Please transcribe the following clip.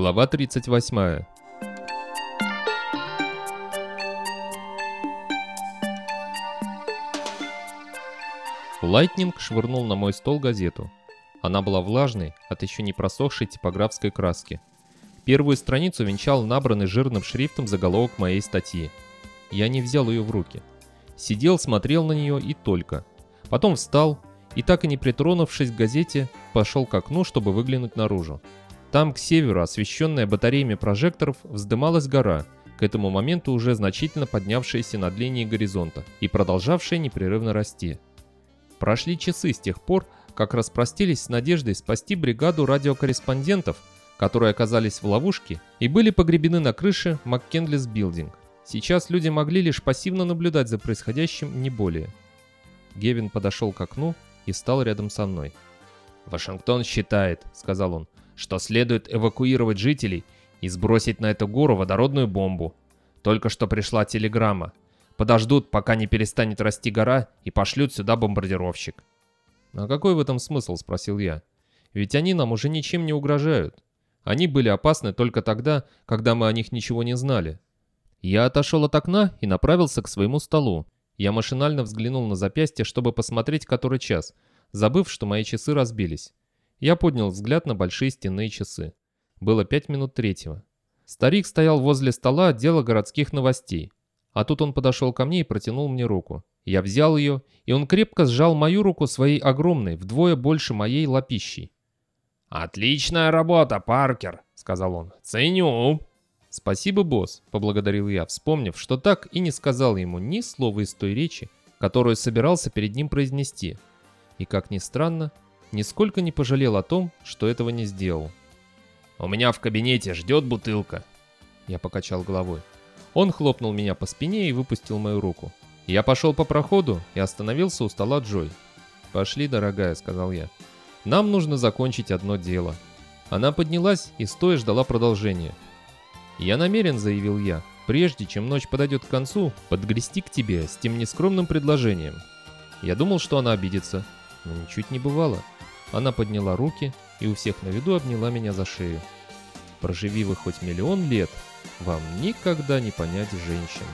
Глава 38. Лайтнинг швырнул на мой стол газету. Она была влажной от еще не просохшей типографской краски. Первую страницу венчал набранный жирным шрифтом заголовок моей статьи. Я не взял ее в руки. Сидел, смотрел на нее и только. Потом встал и, так и не притронувшись к газете, пошел к окну, чтобы выглянуть наружу. Там, к северу, освещенная батареями прожекторов, вздымалась гора, к этому моменту уже значительно поднявшаяся над линией горизонта и продолжавшая непрерывно расти. Прошли часы с тех пор, как распростились с надеждой спасти бригаду радиокорреспондентов, которые оказались в ловушке и были погребены на крыше Маккенлис Билдинг. Сейчас люди могли лишь пассивно наблюдать за происходящим, не более. Гевин подошел к окну и стал рядом со мной. «Вашингтон считает», — сказал он, — «что следует эвакуировать жителей и сбросить на эту гору водородную бомбу. Только что пришла телеграмма. Подождут, пока не перестанет расти гора, и пошлют сюда бомбардировщик». «А какой в этом смысл?» — спросил я. «Ведь они нам уже ничем не угрожают. Они были опасны только тогда, когда мы о них ничего не знали». Я отошел от окна и направился к своему столу. Я машинально взглянул на запястье, чтобы посмотреть, который час, забыв, что мои часы разбились. Я поднял взгляд на большие стенные часы. Было пять минут третьего. Старик стоял возле стола отдела городских новостей. А тут он подошел ко мне и протянул мне руку. Я взял ее, и он крепко сжал мою руку своей огромной, вдвое больше моей лапищей. «Отличная работа, Паркер», — сказал он. «Ценю». «Спасибо, босс», — поблагодарил я, вспомнив, что так и не сказал ему ни слова из той речи, которую собирался перед ним произнести. И, как ни странно, нисколько не пожалел о том, что этого не сделал. «У меня в кабинете ждет бутылка». Я покачал головой. Он хлопнул меня по спине и выпустил мою руку. Я пошел по проходу и остановился у стола Джой. «Пошли, дорогая», — сказал я. «Нам нужно закончить одно дело». Она поднялась и стоя ждала продолжения. «Я намерен», — заявил я, — «прежде чем ночь подойдет к концу, подгрести к тебе с тем нескромным предложением». Я думал, что она обидится, но ничуть не бывало. Она подняла руки и у всех на виду обняла меня за шею. Проживи вы хоть миллион лет, вам никогда не понять женщин.